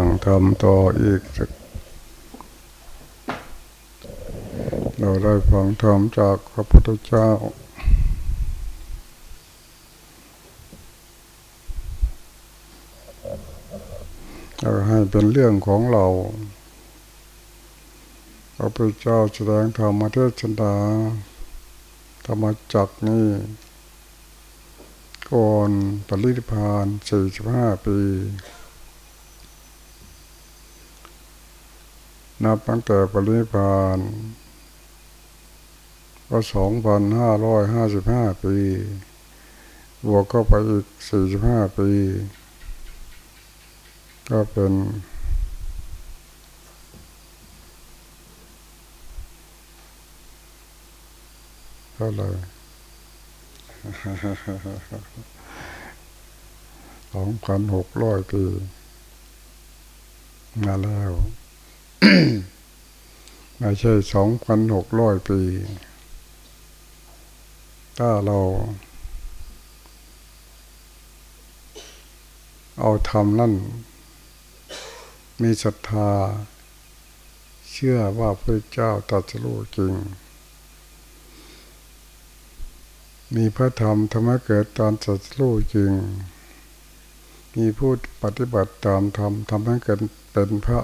ฟังธรรมต่ออีกสักเราได้ฟังธรรมจากพระพุทธเจ้า เราให้เป็นเรื่องของเรา พระพุทธเจ้าแสดงธรรมเทศนาธรรมจักนี่ก่อนปรินิพานสี่สิบห้าปี นับตั้งแต่ปริพานก็สองพันห้าร้อยห้าสิบห้าปี บวกก็ไปอีกสี่สิบห้าปี ก็เป็นเท่าไหร่สองพันหกร้อยปี มาแล้ว ไม่ใช่สองพันหกร้อยปี ถ้าเรา เอาทำนั่น มีศรัทธา เชื่อว่าพระเจ้าตรัสรู้จริง มีพระธรรมทำให้เกิดตอนตรัสรู้จริง มีผู้ปฏิบัติตามธรรมทำให้เกิดเป็นพระ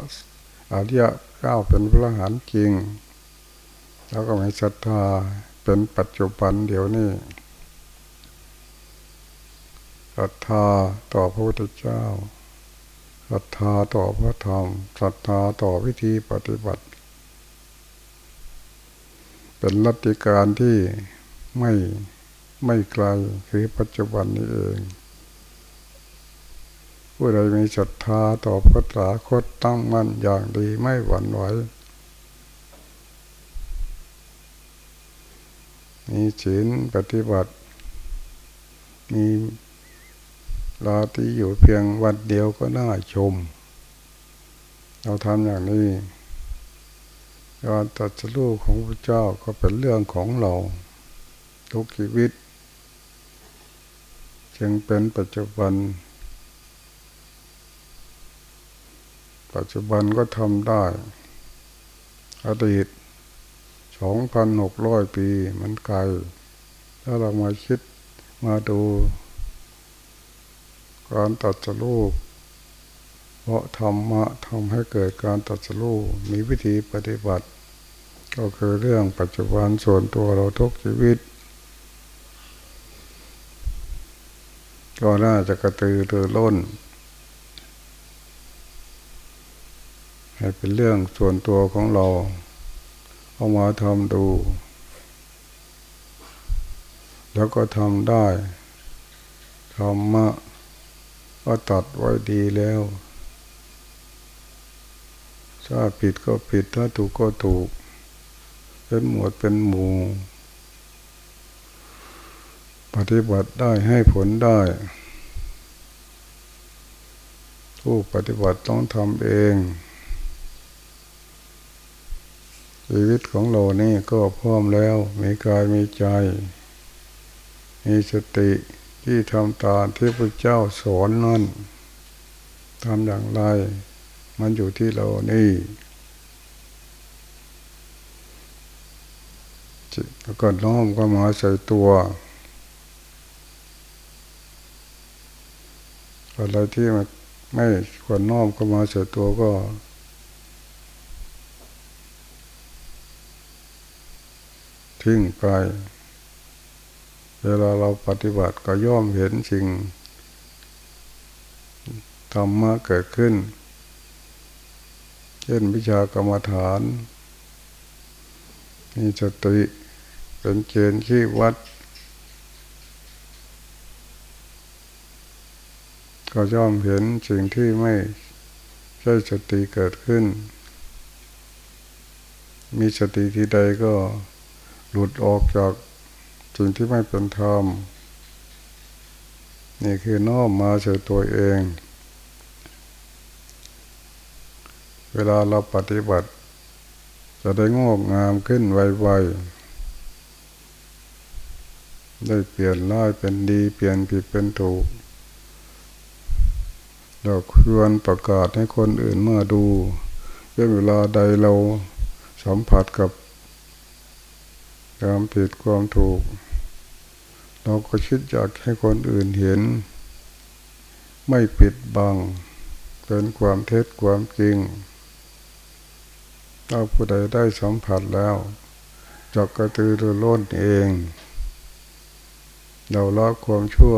อริยะก้าวเป็นพระหานจริง แล้วก็มีศรัทธาเป็นปัจจุบันเดี๋ยวนี้ศรัทธาต่อพระพุทธเจ้าศรัทธาต่อพระธรรมศรัทธาต่อวิธีปฏิบัติ เป็นรัติการที่ไม่ไม่ไกลคือปัจจุบันนี้เอง ผู้ใดมีศรัทธาต่อพระตราคตตั้งมั่นอย่างดีไม่หวั่นไหวมีศีลปฏิบัติ มีลาที่อยู่เพียงวันเดียวก็น่าชม เราทำอย่างนี้การตัดสู้ของพระเจ้าก็เป็นเรื่องของเรา ทุกชีวิต จึงเป็นปัจจุบัน ปัจจุบันก็ทำได้ อดีตสองพันหกร้อยปีมันไกล ถ้าเรามาคิดมาดู การตัดสู้เพราะธรรมะทำให้เกิดการตัดสู้มีวิธีปฏิบัติ ก็คือเรื่องปัจจุบันส่วนตัวเราทุกชีวิต ก็น่าจะกระตือรือร้น ให้เป็นเรื่องส่วนตัวของเรา เอามาทำดู แล้วก็ทำได้ธรรมะก็ตัดไว้ดีแล้ว ถ้าผิดก็ผิด ถ้าถูกก็ถูก เป็นหมวดเป็นหมู่ ปฏิบัติได้ให้ผลได้ ผู้ปฏิบัติต้องทำเอง ชีวิตของเรานี่ก็พร้อมแล้ว มีกายมีใจ มีสติที่ทำตามที่พระเจ้าสอนนั่นทำอย่างไร มันอยู่ที่เรานี่แล้วก็น้อมก็มาใส่ตัวอะไรที่มันไม่ควรน้อมก็มาใส่ตัวก็ ทิ้งไป เวลาเราปฏิบัติก็ย่อมเห็นสิ่งธรรมะเกิดขึ้น เช่นวิชากรรมฐาน มีสติเป็นเกณฑ์ที่วัด ก็ย่อมเห็นสิ่งที่ไม่ใช่สติเกิดขึ้น มีสติที่ใดก็ หลุดออกจากสิ่งที่ไม่เป็นธรรม นี่คือน้อมมาเฉยตัวเอง เวลาเราปฏิบัติ จะได้งอกงามขึ้นไวๆ ได้เปลี่ยนร้ายเป็นดี เปลี่ยนผิดเป็นถูก เราควรประกาศให้คนอื่นเมาดูเวลาใดเราสัมผัสกับ ความผิดความถูก เราก็คิดอยากให้คนอื่นเห็น ไม่ปิดบังเป็นความเท็จความจริงถ้าผู้ใดได้สัมผัสแล้วจกกระตือรือร้นเอง เราละความชั่ว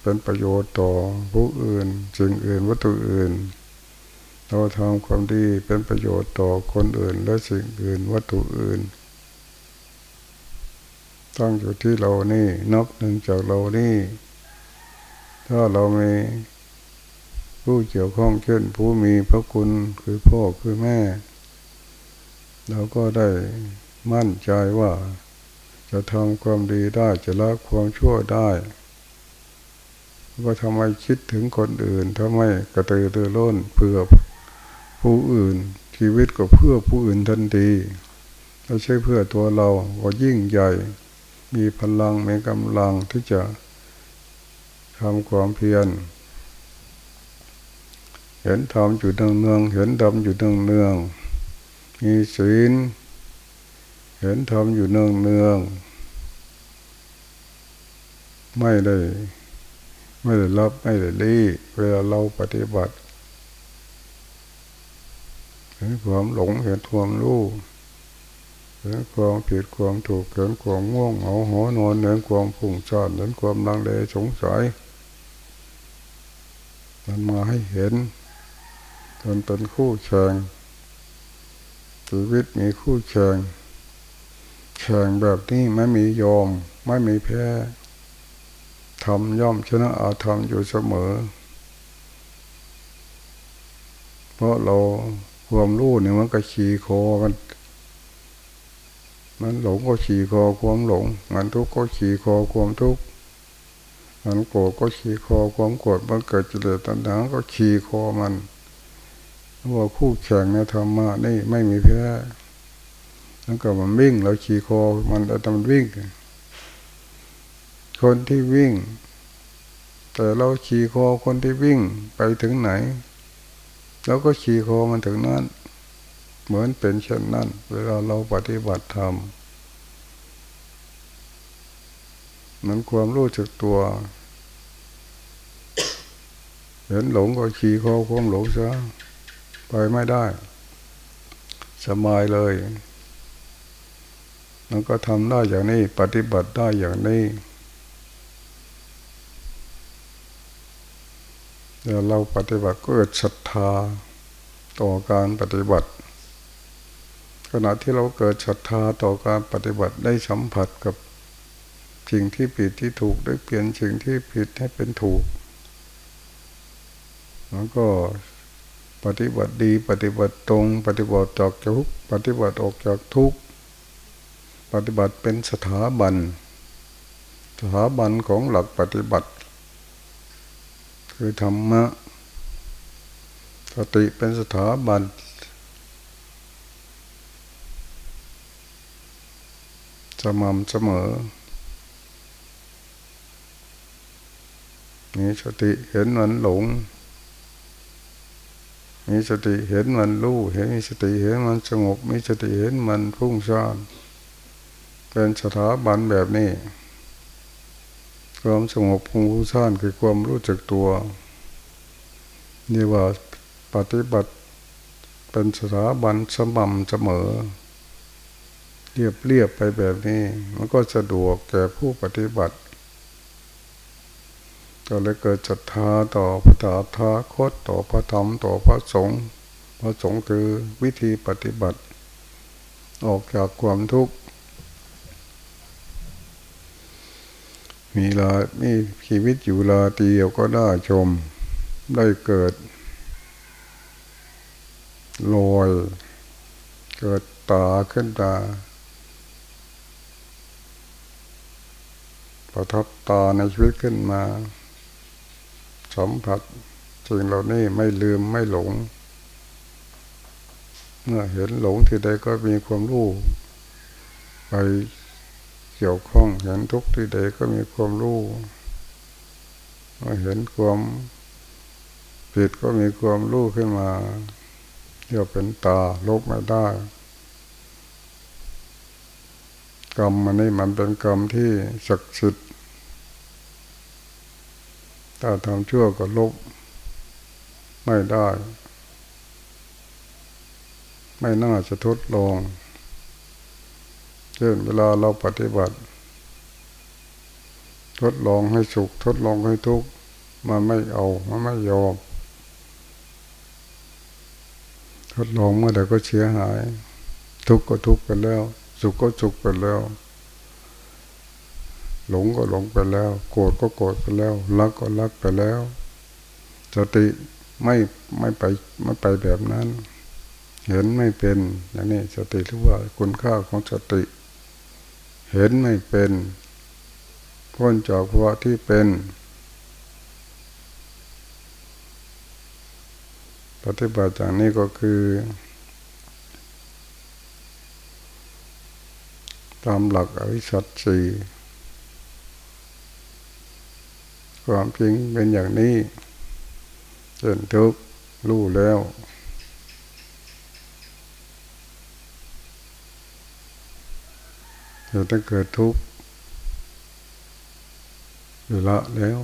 เป็นประโยชน์ต่อผู้อื่นสิ่งอื่นวัตถุอื่น เราทำความดีเป็นประโยชน์ต่อคนอื่นและสิ่งอื่นวัตถุอื่น ตั้งอยู่ที่เรานี่นับหนึ่งจากเรานี่ ถ้าเรามีผู้เกี่ยวข้องเช่น ผู้มีพระคุณคือพ่อคือแม่ เราก็ได้มั่นใจว่า จะทำความดีได้จะละความชั่วได้ก็ทำไมคิดถึงคนอื่นทำไมกระตือรือร้นเพื่อผู้อื่น ชีวิตก็เพื่อผู้อื่นทันทีไม่ใช่เพื่อตัวเราก็ยิ่งใหญ่ มีพลังมีกำลังที่จะทำความเพียร เห็นธรรมอยู่เนืองเนืองเห็นดำอยู่เนืองเนืองมีศีล เห็นธรรมอยู่เนืองเนืองไม่ได้ไม่ได้รับไม่ได้รีเวลาเราปฏิบัติเห็นความหลงเห็นความรู้ เห็นความผิดความถูกเห็นความง่วงเหงาหัวนอนเห็นความผุ่งซ่านเห็นความลังเลสงสัยมันมาให้เห็นจนเป็นคู่แข่งชีวิตมีคู่แข่งแข่งแบบนี้ไม่มียอมไม่มีแพ้ทำย่อมชนะอาธรรมอยู่เสมอ เพราะเราความรู้เนี่ยมันก็ขี่คอมัน มันหลงก็ขี่คอความหลง มันทุกข์ก็ขี่คอความทุกข์มันโกรธก็ขี่คอความโกรธมันเกิดจิเลตัณหาก็ขี่คอมันว่าคู่แข่งในธรรมะนี่ไม่มีแพ้แล้วก็มันวิ่งเราขี่คอมันเราทำวิ่ง คนที่วิ่ง แต่เราขี่คอคนที่วิ่งไปถึงไหนเราก็ขี่คอมันถึงนั้น เหมือนเป็นเช่นนั้น เวลาเราปฏิบัติธรรมมันความรู้จักตัว เห็นหลงก็ขี่คอความหลงซะไปไม่ได้สบายเลยมันก็ทำได้อย่างนี้ ปฏิบัติได้อย่างนี้เดี๋ยวเราปฏิบัติก็เกิดศรัทธาต่อการปฏิบัติ ขณะที่เราเกิดศรัทธาต่อการปฏิบัติได้สัมผัสกับสิ่งที่ผิดที่ถูกได้เปลี่ยนสิ่งที่ผิดให้เป็นถูก แล้วก็ปฏิบัติดีปฏิบัติตรง ปฏิบัติจากทุกปฏิบัติออกจากทุกปฏิบัติเป็นสถาบัน สถาบันของหลักปฏิบัติ คือธรรมะสติเป็นสถาบัน สม่ำเสมอมีสติเห็นมันหลง มีสติเห็นมันรู้ เห็นมีสติเห็นมันสงบ มีสติเห็นมันพุ่งซ่านเป็นสถาบันแบบนี้ ความสงบพุ่งซ่านคือความรู้จักตัวนี่ว่าปฏิบัติเป็นสถาบันสม่ำเสมอ เรียบเรียบไปแบบนี้ มันก็สะดวกแก่ผู้ปฏิบัติก็เลยเกิดศรัทธาต่อพระตาทาคตต่อพระธรรมต่อพระสงฆ์พระสงฆ์คือวิธีปฏิบัติ ออกจากความทุกข์มีลามีชีวิตอยู่ลาเดียวก็ได้ชม ได้เกิดลอย เกิดตาขึ้นตา ระทับตาในชีวิตขึ้นมาสัมผัสสิ่งเหล่านี้ไม่ลืมไม่หลง เมื่อเห็นหลงที่ใดก็มีความรู้ไปเกี่ยวข้องเห็นทุกที่ใดก็มีความรู้เมื่อเห็นความผิดก็มีความรู้ขึ้นมาเรียกเป็นตาลบไม่ได้กรรมมันนี่มันเป็นกรรมที่ศักดิ์สิทธิ์ ถ้าทำชั่วก็ลบ ไม่ได้ ไม่น่าจะทดลองเช่นเวลาเราปฏิบัติ ทดลองให้สุข ทดลองให้ทุกข์มันไม่เอา มันไม่ยอม ทดลองเมื่อใดก็เสียหาย ทุกข์ก็ทุกข์ไปแล้ว สุขก็สุขไปแล้ว หลงก็หลงไปแล้ว โกรธก็โกรธไปแล้วรักก็รักไปแล้ว สติไม่ไม่ไปไม่ไปแบบนั้น เห็นไม่เป็นอย่างนี้สติรียกว่าคุณค่าของสติ เห็นไม่เป็นพ้นจากภาวะที่เป็น ปฏิบัติอย่างนี้ก็คือตามหลักอริสัตสี ความจริงเป็นอย่างนี้เช่นทุกรู้แล้วเดี๋ยวต้องเกิดทุกข์อยู่ละแล้ว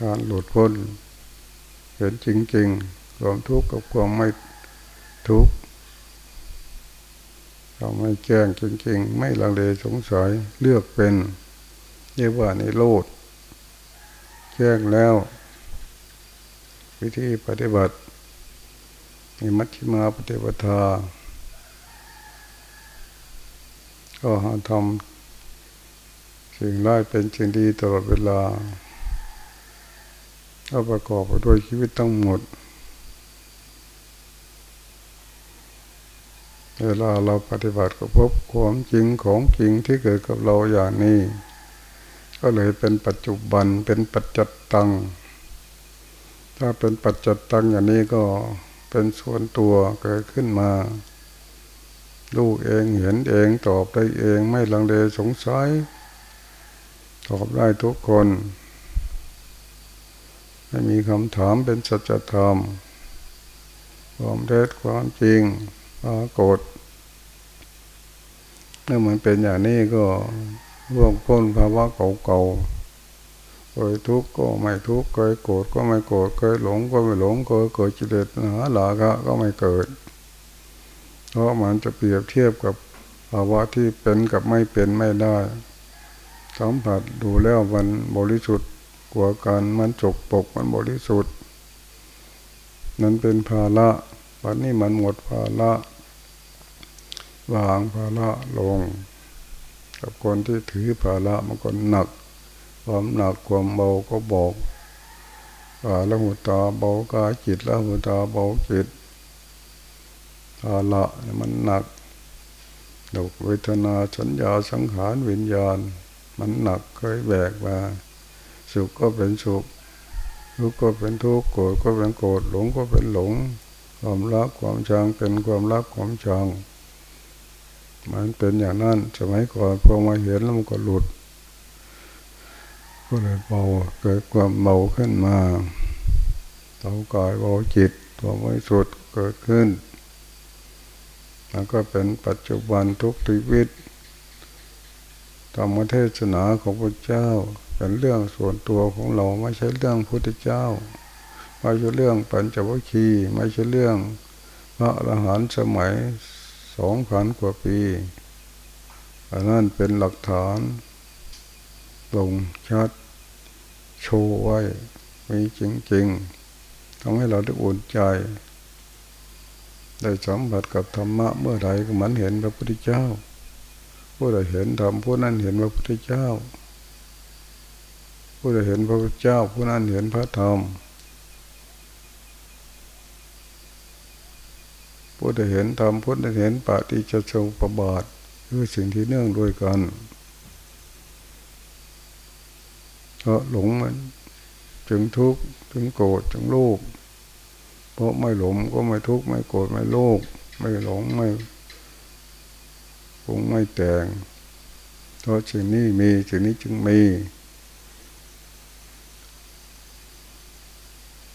การหลุดพ้นเห็นจริงๆความทุกข์กับความไม่ทุกข์เราไม่แจ้งจริง ๆ ไม่ลังเลสงสัยเลือกเป็น เรียกว่าในโลดแจ้งแล้ว วิธีปฏิบัติมีมัชฌิมาปฏิปทา ก็หาทำสิ่งร้ายเป็นสิ่งดีตลอดเวลาก็ประกอบไปด้วยชีวิตทั้งหมด เวลาเราปฏิบัติก็พบความจริงของจริงที่เกิดกับเราอย่างนี้ ก็เลยเป็นปัจจุบันเป็นปัจจัตตัง ถ้าเป็นปัจจัตตังอย่างนี้ก็เป็นส่วนตัวเกิดขึ้นมา ลูกเองเห็นเองตอบได้เองไม่ลังเลสงสัย ตอบได้ทุกคน ไม่มีคำถามเป็นสัจธรรมความเท็จความจริงปรากฏเมื่อมันเป็นอย่างนี้ก็ ร่วงพ้นภาวะเก่าๆเคยทุกข์ก็ไม่ทุกข์เคยโกรธก็ไม่โกรธเคยหลงก็ไม่หลงเคยเกิดจิเลสหาหลากะก็ไม่เกิด เพราะมันจะเปรียบเทียบกับภาวะที่เป็นกับไม่เป็นไม่ได้สัมผัสดูแล้วมันบริสุทธิ์กว่ากันมันจกปกมันบริสุทธิ์นั้นเป็นภาระวันนี้มันหมดภาระวางภาระลง กับคนที่ถือภาระมันก็หนัก ความหนักความเบาก็บอกกาละหุตาเบากายจิตละหุตาเบาจิตภาระมันหนักดกเวทนาสัญญาสังขารวิญญาณ มันหนักเคยแบกมาสุขก็เป็นสุขทุกข์ก็เป็นทุกข์โกรธก็เป็นโกรธหลงก็เป็นหลง ความรักความชังเป็นความรักความชัง มันเป็นอย่างนั้นสมัยก่อนพอมาเห็นแล้วมันก็หลุด ก็เลยเบาเกิดความเบาขึ้นมาเบากายเบาจิตตัวไม่สุดเกิดขึ้น แล้วก็เป็นปัจจุบันทุกชีวิตธรรมเทศนาของพระเจ้า เป็นเรื่องส่วนตัวของเราไม่ใช่เรื่องพุทธเจ้าไม่ใช่เรื่องปัญจวัคคีย์ไม่ใช่เรื่องพระอรหันต์สมัย สองพันกว่าปี อันนั้นเป็นหลักฐานลงชัดโชว์ไว้มีจริงๆทำให้เราได้อุ่นใจ ได้สัมผัสกับธรรมะเมื่อใดก็เหมือนเห็นพระพุทธเจ้าผู้ใดเห็นธรรมผู้นั้นเห็นพระพุทธเจ้า ผู้ใดเห็นพระพุทธเจ้า ผู้นั้นเห็นพระธรรม ผู้ใดเห็นธรรมผู้ใดเห็นปฏิจจสมุปบาทคือสิ่งที่เนื่องด้วยกันเพราะหลงมันจึงทุกข์จึงโกรธจึงโลภเพราะไม่หลงก็ไม่ทุกข์ไม่โกรธไม่โลภไม่หลงไม่คงไม่แต่งเพราะสิ่งนี้มีสิ่งนี้จึงมี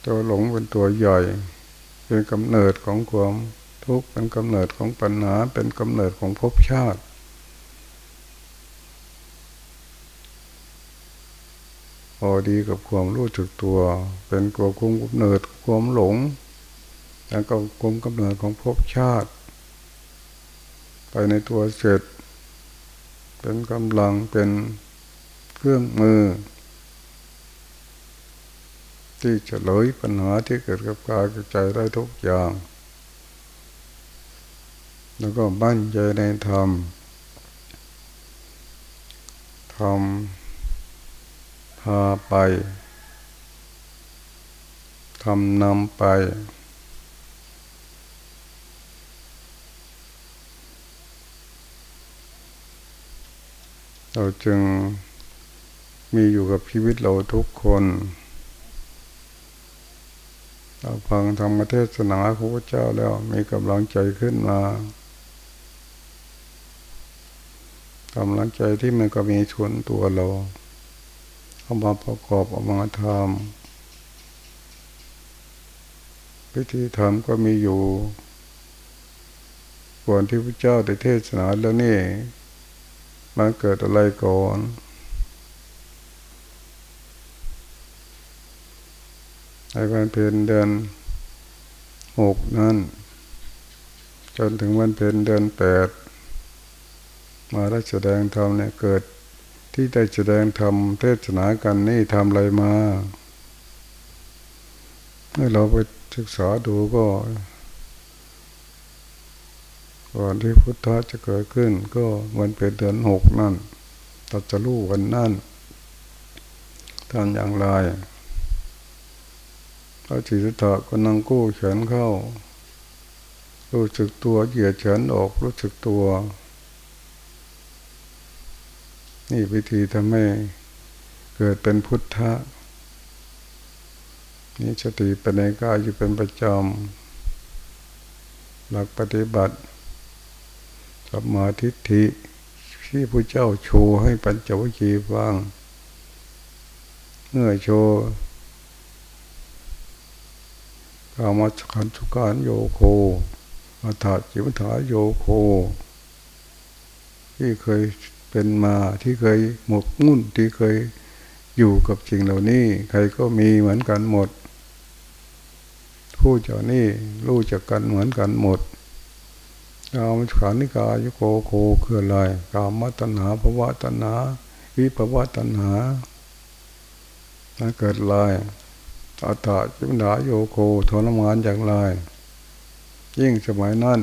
ตัวหลงเป็นตัวใหญ่ เป็นกำเนิดของความ ทุกข์เป็นกำเนิดของปัญหาเป็นกำเนิดของภพชาติพอดีกับความรู้จึกตัว เป็นตัวคุมกำเนิดความหลง แล้วก็คุมกำเนิดของภพชาติ ไปในตัวเสร็จ เป็นกำลังเป็นเครื่องมือ ที่จะเลยปัญหาที่เกิดกับกายกับใจได้ทุกอย่าง แล้วก็บั้นใจในธรรมธรรมพาไปทำนำไป เราจึงมีอยู่กับชีวิตเราทุกคนเราฟังธรรมเทศนาพระพุทธเจ้าแล้วมีกำลังใจขึ้นมา กำลังใจที่มันก็มีชวนตัวเราเอามาประกอบเอามาทำพิธีทำก็มีอยู่ก่อนที่พระเจ้าได้เทศนาแล้วนี่มันเกิดอะไรก่อนในวันเพ็ญเดือนหกนั้น จนถึงวันเพ็ญเดือนแปด มาได้แสดงธรรมเนี่ยเกิดที่ได้แสดงธรรมเทศนากันนี่ทำอะไรมาให้เราไปศึกษาดูก็ก่อนที่พุทธะจะเกิดขึ้น ก็วันเป็นเดือนหกนั่นตัดจะรู้วันนั่นทำอย่างไรพระจิตตะก็นั่งกู้เฉินเข้า รู้สึกตัวเหยียดเฉินออกรู้สึกตัว นี่วิธีทำให้เกิดเป็นพุทธะนี่สติปัญญาอยู่เป็นประจำหลักปฏิบัติสัมมาทิฏฐิที่พระเจ้าโชว์ให้ปัญจวัคคีย์ฟังเมื่อโชว์กามาขันสุการโยโคอัฏฐจิวถาโยโค ที่เคย เป็นมาที่เคยหมกมุ่นที่เคยอยู่กับสิ่งเหล่านี้ ใครก็มีเหมือนกันหมด ผู้เจ้านี่รู้จักกันเหมือนกันหมดกามขันนิกายโคโคคืออะไรกามมัตนาภวะตนาวิภวะตนาถ้าเกิดลายอัตตาจิมดาโยโคทรมานอย่างไรยิ่งสมัยนั้น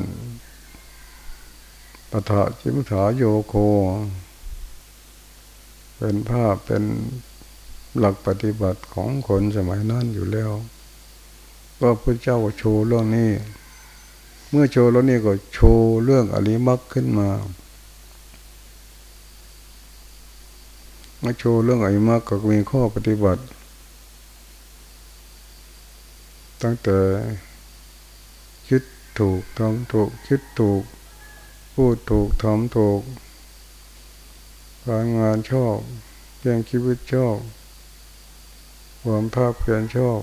ปัฏจิมถาโยโค เป็นภาพเป็นหลักปฏิบัติของคนสมัยนั้นอยู่แล้วว่าพระเจ้าโชว์เรื่องนี้ เมื่อโชว์แล้วนี่ก็โชว์เรื่องอริมักขึ้นมาเมาโชว์เรื่องอริมักก็มีข้อปฏิบัติ ตั้งแต่คิดถูกทำถูกคิดถูก พูดถูกทำถูก การงานชอบเพียงชีวิตชอบความภาพเพียนชอบ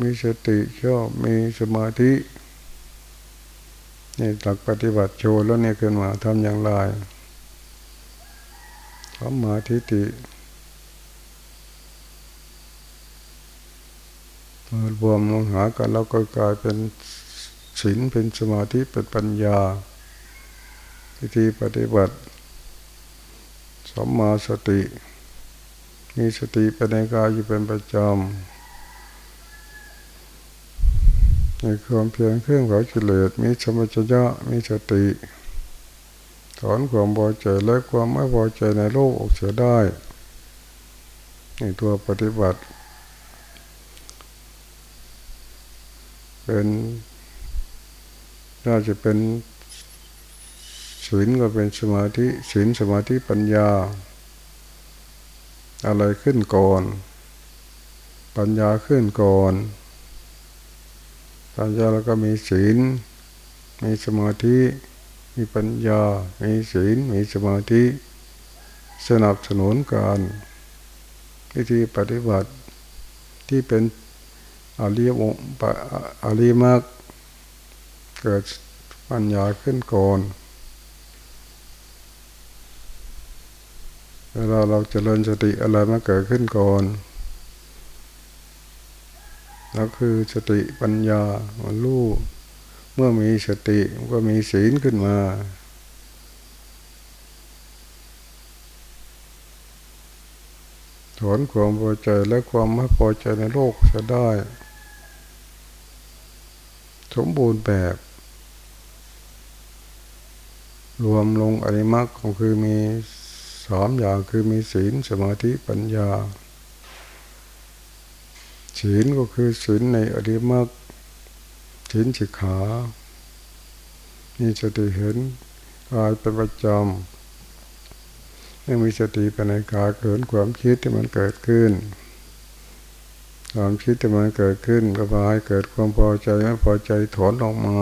มีสติชอบ มีสมาธินี่หลักปฏิบัติโชว์แล้วเนี่ยขึ้นมาทำอย่างไรสมาธิติรวมลงหากันแล้วก็กลายเป็นศีลเป็นสมาธิเป็นปัญญาวิธีปฏิบัติ สมมาสติ มีสติเป็นในกายอยู่เป็นประจำในความเพียรเครื่องเผากิเลสมีสมัจจะมีสติถอนความพอใจและความไม่พอใจในโลกออกเสียได้ในตัวปฏิบัติ เป็นน่าจะเป็น ศีลก็เป็นสมาธิศีลสมาธิปัญญา อะไรขึ้นก่อน ปัญญาขึ้นก่อน ปัญญาแล้วก็มีศีล มีสมาธิ มีปัญญา มีศีล มีสมาธิ สนับสนุนการวิธีปฏิบัติที่เป็นอริยวงอริมักเกิดปัญญาขึ้นก่อน เวลาเราจเจริญสติอะไรมาเกิดขึ้นก่อนแล้วคือสติปัญญามันรู้เมื่อมีสติก็มีศีลขึ้นมาถอนความพอใจและความไม่พอใจในโลกจะได้ สมบูรณ์แบบ รวมลงอริมักก็คือมี สามอย่างคือมีศีลสมาธิปัญญา ศีลก็คือศีลในอริมักศีลสิกขานี่จะได้เห็นกายเป็นประจำไม่มีสติเป็นในกายเกิดความคิดที่มันเกิดขึ้น ความคิดที่มันเกิดขึ้นก็พายเกิดความพอใจไม่พอใจถอนออกมา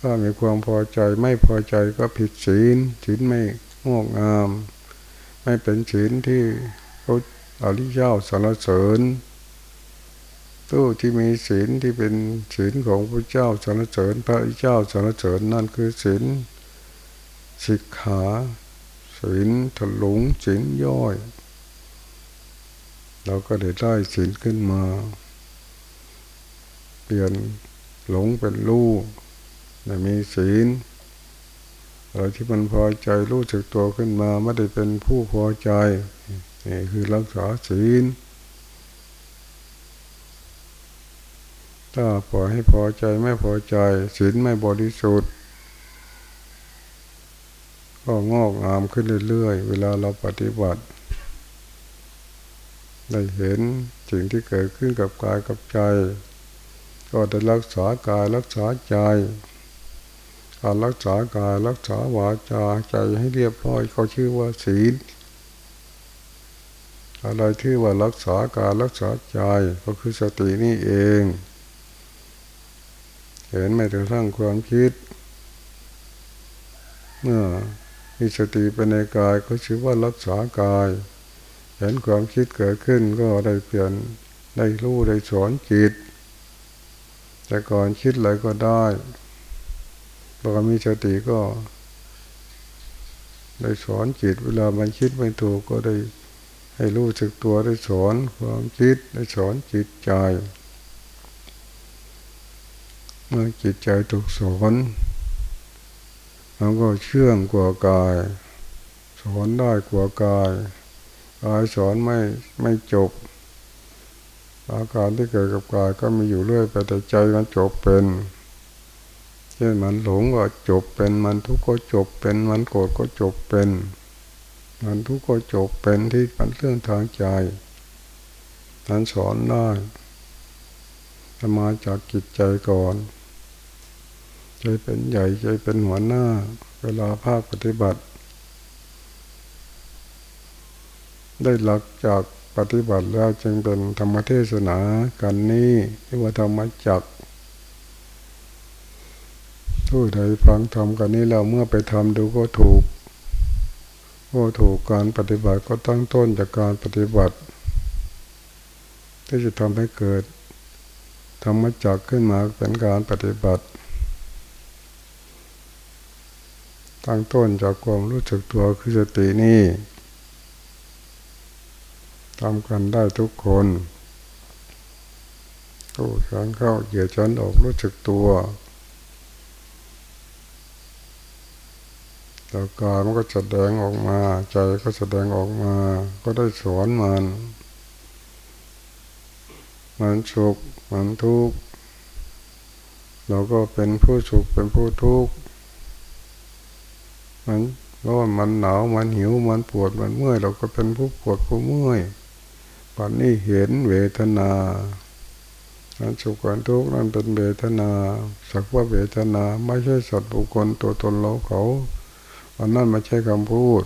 ถ้ามีความพอใจไม่พอใจก็ผิดศีลศีลไม่งอกงาม ไม่เป็นศีลที่เขาอริยเจ้าสรรเสริญตู้ที่มีศีลที่เป็นศีลของพระเจ้าสรรเสริญ พระอริยเจ้าสรรเสริญนั่นคือศีลสิกขาศีลถลุงศีลย่อย เราก็ได้ได้ศีลขึ้นมา เปลี่ยนหลงเป็นรู้แต่มีศีล อะไรที่มันพอใจรู้สึกตัวขึ้นมาไม่ได้เป็นผู้พอใจนี่คือรักษาศีลถ้าปล่อยให้พอใจไม่พอใจศีลไม่บริสุทธิ์ก็งอกงามขึ้นเรื่อยๆ เวลาเราปฏิบัติ ได้เห็นสิ่งที่เกิดขึ้นกับกายกับใจ ก็ได้รักษากายรักษาใจ การรักษากายรักษาวาจาใจให้เรียบร้อยเขาชื่อว่าศีล อะไรที่ว่ารักษากายรักษาใจก็คือสตินี่เอง เห็นไหมถึงสร้างความคิด เมื่อมีสติเป็นในกายก็ชื่อว่ารักษากาย เห็นความคิดเกิดขึ้นก็ได้เปลี่ยนได้รู้ได้สอนจิต แต่ก่อนคิดอะไรก็ได้ พอมีสติก็ได้สอนจิตเวลามันคิดไม่ถูกก็ได้ให้รู้สึกตัวได้สอนความคิดได้สอนจิตใจ เมื่อจิตใจถูกสอนมันก็เชื่องกว่ากาย สอนได้กว่ากายกายสอนไม่ไม่จบ อาการที่เกิดกับกายก็มีอยู่เรื่อยไปแต่ใจมันจบเป็น ช่นมันหลงก็จบเป็นมันทุกข์ก็จบเป็นมันโกรธก็จบเป็น มันทุกข์ก็จบเป็นที่เป็นเรื่องทางใจนั้นสอนได้มาจากจิตใจก่อนใจเป็นใหญ่ใจเป็นหัวหน้า เวลาภาคปฏิบัติ ได้หลักจากปฏิบัติแล้วจึงเป็นธรรมเทศนากันนี้ที่ว่าธรรมจัก ผู้ใดฟังทำกันนี้เราเมื่อไปทำดูก็ถูกก็ถูกการปฏิบัติก็ตั้งต้นจากการปฏิบัติ ที่จะทำให้เกิดธรรมจักขึ้นมาเป็นการปฏิบัติ ตั้งต้นจากความรู้สึกตัวคือสตินี่ทำกันได้ทุกคนโอ้ฉันเข้าเหยียดฉันออกรู้สึกตัว แต่กายมันก็แสดงออกมา ใจก็แสดงออกมา ก็ได้สอนมัน มันสุขมันทุกข์เราก็เป็นผู้สุขเป็นผู้ทุกข์มันร้อนมันหนาวมันหิวมันปวดมันเมื่อย เราก็เป็นผู้ปวดผู้เมื่อยปัจนี้เห็นเวทนาอันสุขอันทุกข์นั่นเป็นเวทนา สักว่าเวทนา ไม่ใช่สัตว์บุคคลตัวตนเราเขา อันนั้นไม่ใช่คำพูด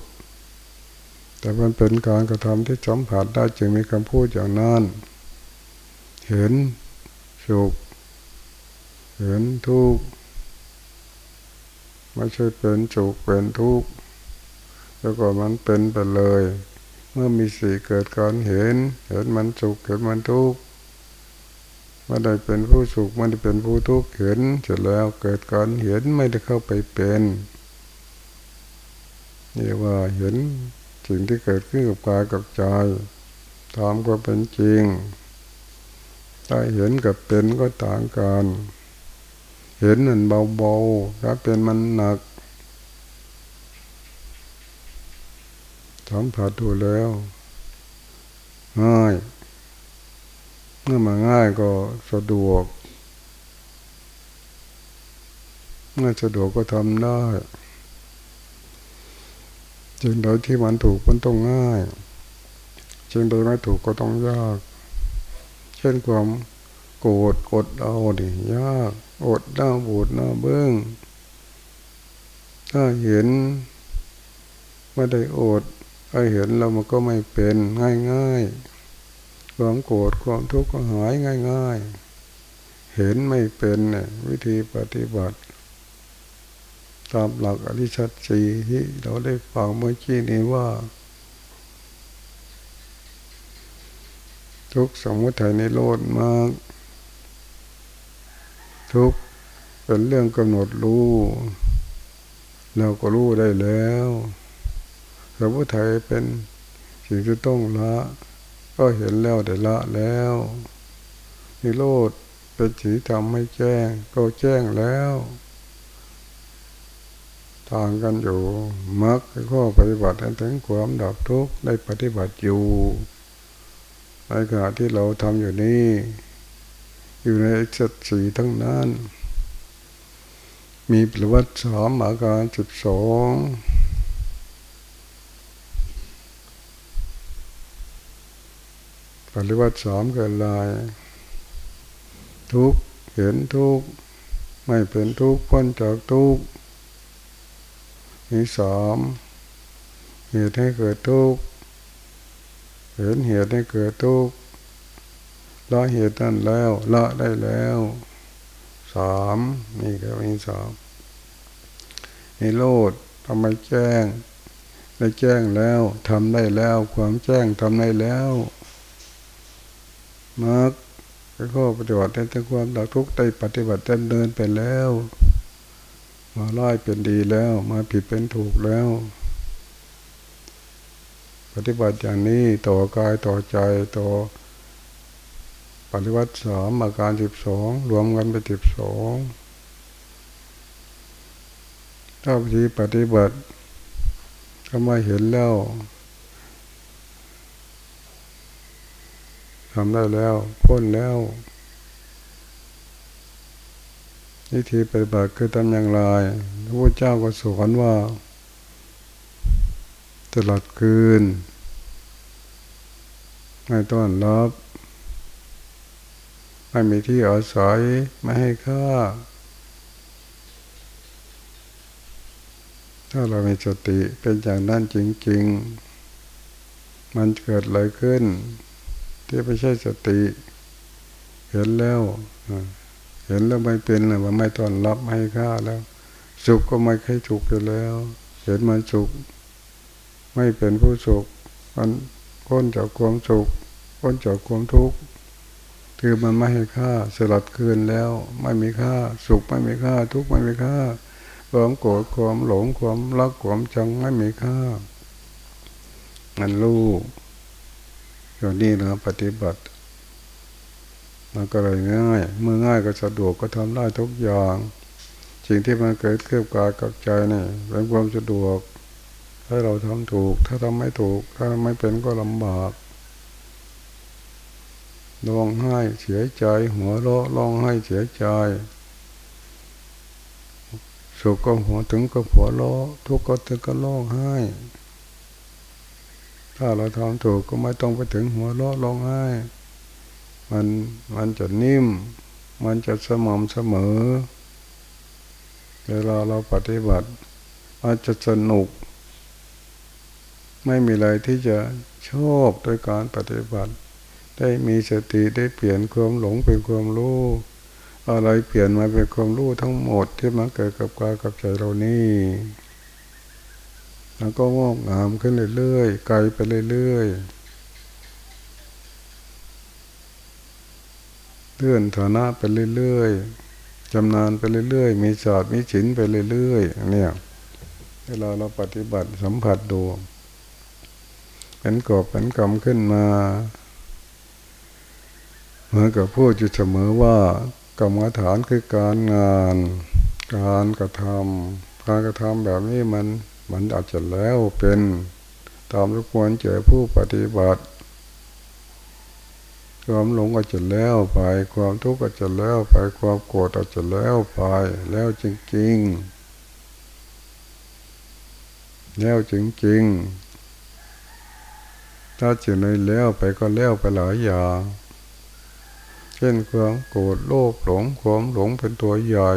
แต่มันเป็นการกระทำที่สัมผัสได้จึงมีคำพูดอย่างนั้น เห็นสุขเห็นทุกข์ไม่ใช่เป็นสุขเป็นทุกข์แล้วก็มันเป็นไปเลย เมื่อมีสีเกิดการเห็น เห็นมันสุขเห็นมันทุกข์ไม่ได้เป็นผู้สุขไม่ได้เป็นผู้ทุกข์เห็นเสร็จแล้วเกิดการเห็นไม่ได้เข้าไปเป็น เนี่ว่าเห็นสิ่งที่เกิดขึ้นกับกายกับใจตามก็เป็นจริง ถ้าเห็นกับเป็นก็ต่างกัน เห็นมันเบาๆถ้าเป็นมันหนักสัมผัสดูแล้วง่ายเมื่อมาง่ายก็สะดวก เมื่อสะดวกก็ทำได้ จึงโดยที่มันถูกมันต้องง่ายจึงโดยไม่ถูกก็ต้องยาก เช่นความโกรธกดเอาดิยากอดหน้าบูดหน้าเบื้องถ้าเห็นไม่ได้อดถ้าเห็นเรามันก็ไม่เป็นง่ายๆความโกรธความทุกข์ก็หายง่ายๆเห็นไม่เป็นเนี่ยวิธีปฏิบัติ ตามหลักอริชัดสีที่เราได้ฟังเมื่อกี้นี้ว่า ทุกสมมติในโลดมาก ทุกเป็นเรื่องกำหนดรู้ เราก็รู้ได้แล้วสมมติเป็นสิ่งที่ต้องละ ก็เห็นแล้วได้ละแล้วนิโรธเป็นสิ่งทำให้แจ้ง ก็แจ้งแล้ว ต่างกันอยู่มักข้อปฏิบัติถึงความดับทุกข์ได้ปฏิบัติอยู่ในขณะที่เราทำอยู่นี่อยู่ในสัตสีทั้งนั้น มีปริวัติสามอาการสิบสองปริวัติสามเกิดลาย ทุกเห็นทุกไม่เป็นทุกพ้นจากทุก มีสามเหตุให้เกิดทุกข์เห็นเหตุให้เกิดทุกข์ละเหตุนั้นแล้วละได้แล้วสามนี่ก็มีสามมีโลดทำไมแจ้งได้แจ้งแล้วทำได้แล้ว ความแจ้งทำได้แล้วมักก็ปฏิบัติได้ทั้งความดับทุกข์ได้ปฏิบัติดำเดินไปแล้ว มาไล่เป็นดีแล้ว มาผิดเป็นถูกแล้ว ปฏิบัติอย่างนี้ต่อกายต่อใจต่อปฏิวัติสามอาการสิบสองรวมกันเป็นสิบสองถ้าวิธีปฏิบัติก็มาเห็นแล้วทำได้แล้ว พ้นแล้ว วิธีปฏิบัติคือทำอย่างไรพระเจ้าก็สอนว่า ตลอดคืนไม่ต้อนรับไม่มีที่อาศัยไม่ให้ค่า ถ้าเรามีสติเป็นอย่างนั้นจริง ๆ มันเกิดอะไรขึ้น ที่ไม่ใช่สติ เห็นแล้ว เห็นแล้วไม่เป็นเลยว่าไม่ต้อนรับไม่ค่าแล้ว สุขก็ไม่เคยสุขอยู่แล้ว เห็นมันสุข ไม่เป็นผู้สุขมันพ้นจากความสุขพ้นจากความทุกข์คือมันไม่ให้ค่าสลัดคืนแล้ว ไม่มีค่า สุขไม่มีค่า ทุกข์ไม่มีค่าความโกรธความหลงความรักความจังไม่มีค่ามันรู้อย่างนี้นะปฏิบัติ มันก็เลยง่ายเมื่อง่ายก็สะดวกก็ทำได้ทุกอย่าง สิ่งที่มันเกิดเคลื่อนกายกับใจนี่เป็นความสะดวก ถ้าเราทำถูก ถ้าทำไม่ถูก ถ้าไม่เป็นก็ลำบากร้องไห้เสียใจ หัวเราะร้องไห้เสียใจสุขก็หัวถึงก็หัวเราะทุกข์ก็ถึงก็ร้องไห้ ถ้าเราทำถูกก็ไม่ต้องไปถึงหัวเราะร้องไห้ มันมันจะนิ่ม มันจะสม่ำเสมอ เวลาเราปฏิบัติ มันจะสนุก ไม่มีอะไรที่จะชอบโดยการปฏิบัติ ได้มีสติได้เปลี่ยนความหลงเป็นความรู้อะไรเปลี่ยนมาเป็นความรู้ทั้งหมดที่มาเกิดกับกายกับใจเรานี่แล้วก็งอกงามขึ้นเรื่อยๆไกลไปเรื่อยๆ เลื่อนฐานะไปเรื่อยๆจำนานไปเรื่อยๆ มีศาสตร์มีฉินไปเรื่อยๆเนี่ยเวลาเราปฏิบัติสัมผัสดูเป็นกอบเป็นกรรมขึ้นมาเหมือนกับพูดอยู่เสมอว่ากรรมฐานคือการงาน การกระทำการกระทำแบบนี้มันมันอาจจะแล้วเป็นตามทุกควรเจอผู้ปฏิบัติ ความหลงก็จะแล้วไป ความทุกข์ก็จะแล้วไป ความโกรธก็จะแล้วไป แล้วจริงๆแล้วจริงๆถ้าจะเลยแล้วไปก็แล้วไปหลายอย่างเช่นความโกรธโลภหลงความหลงเป็นตัวใหญ่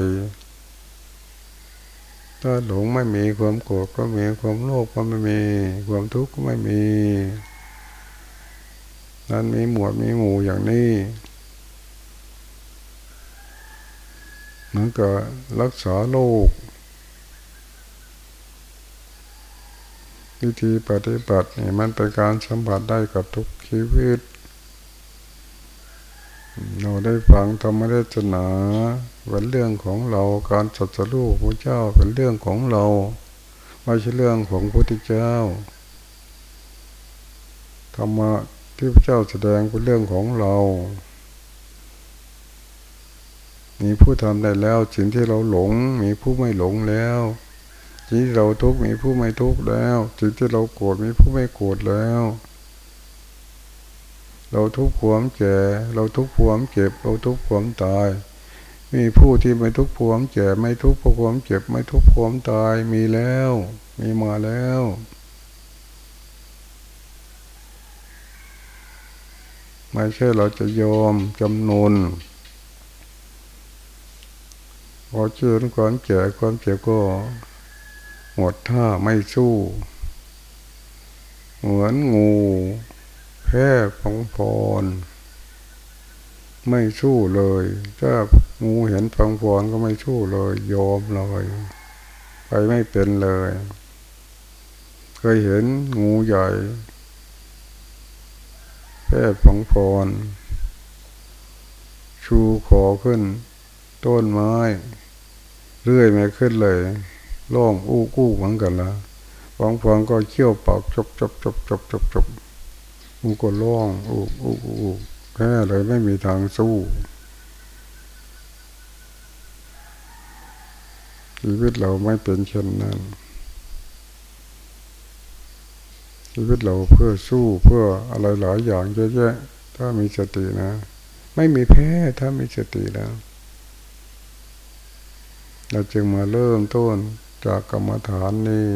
ถ้าหลงไม่มีความโกรธก็มีความโลภก็ไม่มี ความทุกข์ก็ไม่มี นั้นมีหมวดมีหมู่อย่างนี้มันก็รักษาโลก วิธีปฏิบัตินี่มันเป็นการสัมผัสได้กับทุกชีวิต เราได้ฟังธรรมเทศนาเป็นเรื่องของเราการสัจลูกพระเจ้าเป็นเรื่องของเราไม่ใช่เรื่องของพระพุทธเจ้าธรรมะ ที่พระเจ้าแสดงเป็นเรื่องของเรา มีผู้ทำได้แล้วสิ่งที่เราหลง มีผู้ไม่หลงแล้วสิ่งที่เราทุกข์มีผู้ไม่ทุกข์แล้วสิ่งที่เราโกรธมีผู้ไม่โกรธแล้ว เราทุกข์ความแก่เราทุกข์ความเจ็บ เราทุกข์ความตาย มีผู้ที่ไม่ทุกข์ความแก่ไม่ทุกข์พราะความเจ็บ ไม่ทุกข์ความตายมีแล้ว มีมาแล้ว ไม่ใช่เราจะยอมจำนนพอเจอความแก่ความเจ็บก็หมดท่าไม่สู้ เหมือนงูแพ้ของพร ไม่สู้เลย ถ้างูเห็นฟังพรก็ไม่สู้เลยยอมเลยไปไม่เป็นเลย เคยเห็นงูใหญ่ แพ้ฟังพร ชูขอขึ้น ต้นไม้ เรื่อยไม่ขึ้นเลยล่องอู้กู้เหมือนกันละฟังพรก็เขี้ยวปากจบจบจบจบจบจบมันก็ร้องอุกอุกอุกแค่เลยไม่มีทางสู้ชีวิตเราไม่เป็นเช่นนั้น ชีวิตเราเพื่อสู้เพื่ออะไรหลายอย่างเยอะแยะถ้ามีสตินะ ไม่มีแพ้ถ้ามีสติแล้ว เราจึงมาเริ่มต้นจากกรรมฐานนี้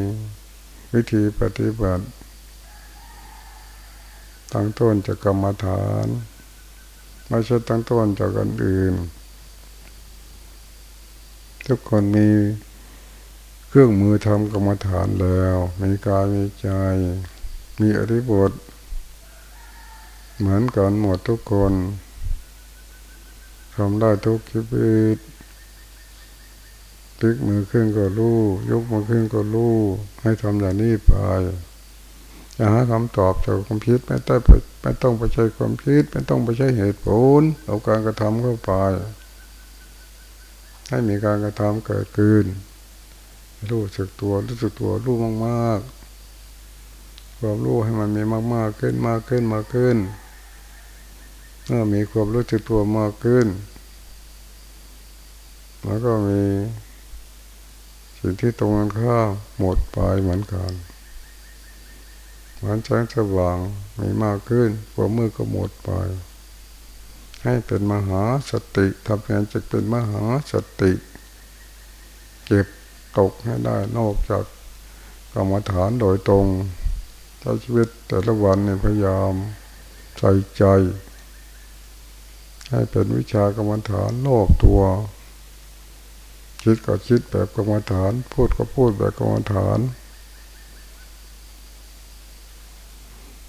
วิธีปฏิบัติตั้งต้นจากกรรมฐานไม่ใช่ตั้งต้นจากกันอื่น ทุกคนมีเครื่องมือทำกรรมฐานแล้ว มีกายมีใจ มีอริบท เหมือนกันหมดทุกคนทำได้ทุกชีวิตพลิกมือขึ้นก็รู้ยกมือขึ้นก็รู้ให้ทำอย่างนี้ไปจะหาคำตอบจากความคิดไม่ต้องไปไม่ต้องไปใช้ความคิด ไม่ต้องไปใช้เหตุผลเอาการกระทำเข้าไป ให้มีการกระทำเกิดขึ้นรู้สึกตัวรู้สึกตัวรู้มากๆ ความรู้ให้มันมีมากๆขึ้นมากขึ้นมากขึ้นเมื่อมีความรู้สึกตัวมากขึ้น แล้วก็มีสิ่งที่ตรงกันข้ามหมดไปเหมือนกันมันแสงสว่างมีมากขึ้นความมือก็หมดไป ให้เป็นมหาสติทำงานจะเป็นมหาสติ เก็บตกให้ได้นอกจากกรรมฐานโดยตรง ช้ชีวิตแต่ละวันเนี่ยพยายามใส่ใจ ให้เป็นวิชากรรมฐานโลกตัว คิดก็คิดแบบกรรมฐาน พูดก็พูดแบบกรรมฐาน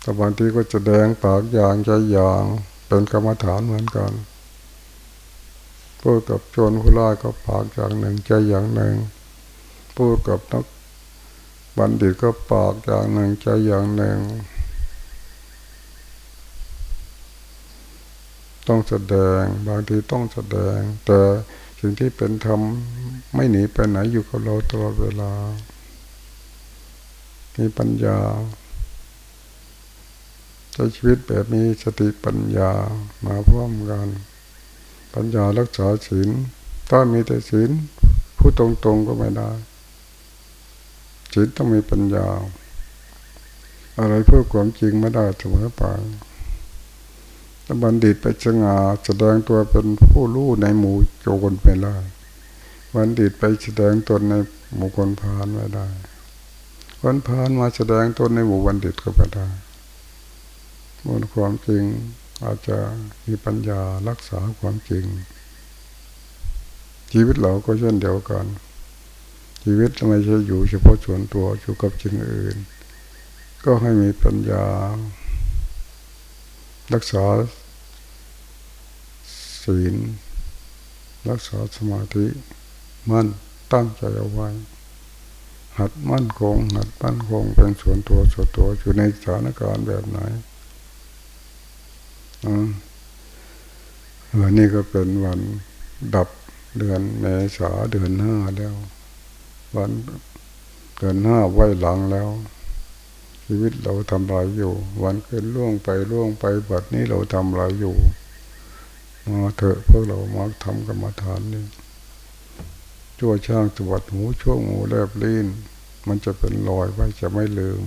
แต่บางทีก็จะแดงปากอย่างใจอย่างเป็นกรรมฐานเหมือนกันพูดกับโจรผู้ร้ายก็ปากอย่างหนึ่งใจอย่างหนึ่งพูดกับนัก บัณฑิตก็ปากอย่างหนึ่งใจอย่างหนึ่ง ต้องแสดงบางทีต้องแสดง แต่สิ่งที่เป็นธรรมไม่หนีไปไหนอยู่กับเราตลอดเวลา มีปัญญาใช้ชีวิตแบบมีสติปัญญามาพร้อมกัน ปัญญารักษาศีลถ้ามีแต่ศีลพูดตรงๆก็ไม่ได้ ศีลต้องมีปัญญา อะไรเพื่อความจริงไม่ได้เสมอไปถ้าบัณฑิตไปสง่าแสดงตัวเป็นผู้รู้ในหมู่โจรไปได้บัณฑิตไปแสดงตนในหมู่คนพาลไม่ได้ คนพาลมาแสดงตนในหมู่บัณฑิตก็ไม่ได้บนความจริงอาจจะมีปัญญารักษาความจริง ชีวิตเราก็เช่นเดียวกัน ชีวิตไม่ใช่อยู่เฉพาะส่วนตัวอยู่กับสิ่งอื่น ก็ให้มีปัญญา รักษาศีลรักษาสมาธิมั่นตั้งใจเอาไว้ หัดมั่นคง หัดมั่นคงเป็นส่วนตัวส่วนตัวอยู่ในสถานการณ์แบบไหนวันนี้ก็เป็นวันดับเดือนเมษาเดือนห้าแล้ว วันเดือนห้าไว้หลังแล้ว ชีวิตเราทำไรอยู่ วันเกินล่วงไปล่วงไปบัดนี้เราทำไรอยู่มาเถอะพวกเรามาทำกรรมฐานนี่ชั่วช่างสวัดหูช่วงหูแลบลิ้นมันจะเป็นรอยไว้จะไม่ลืม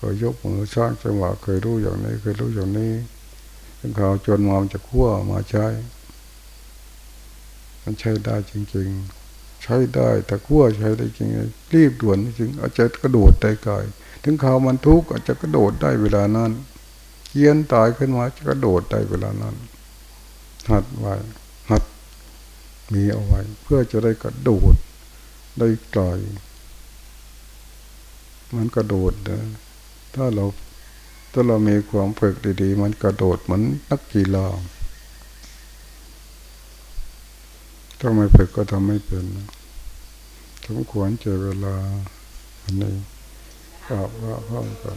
ก็ยยกมือสร้างจังหวะเคยรู้อย่างนี้เคยรู้อย่างนี้ถึงเขาจนมามจะขั้วมาใช้ มันใช้ได้จริง ๆ ใช้ได้แต่ขั้วใช้ได้จริงรีบด่วนจริงอาจจะกระโดดได้กาย ถึงเขาวมันทุกข์อาจจะกระโดดได้เวลานั้นเยียนตายขึ้นมาจะกระโดดได้เวลานั้น หัดไว้หัดมีเอาไว้ เพื่อจะได้กระโดดได้ไกลมันกระโดดนะถ้าเราถ้าเรามีความฝึกดีๆ มันกระโดดเหมือนนักกีฬา ถ้าไม่ฝึกก็ทำไม่เป็นสมควรเจอเวลาอันนี้กราบว่าพ่อมกัน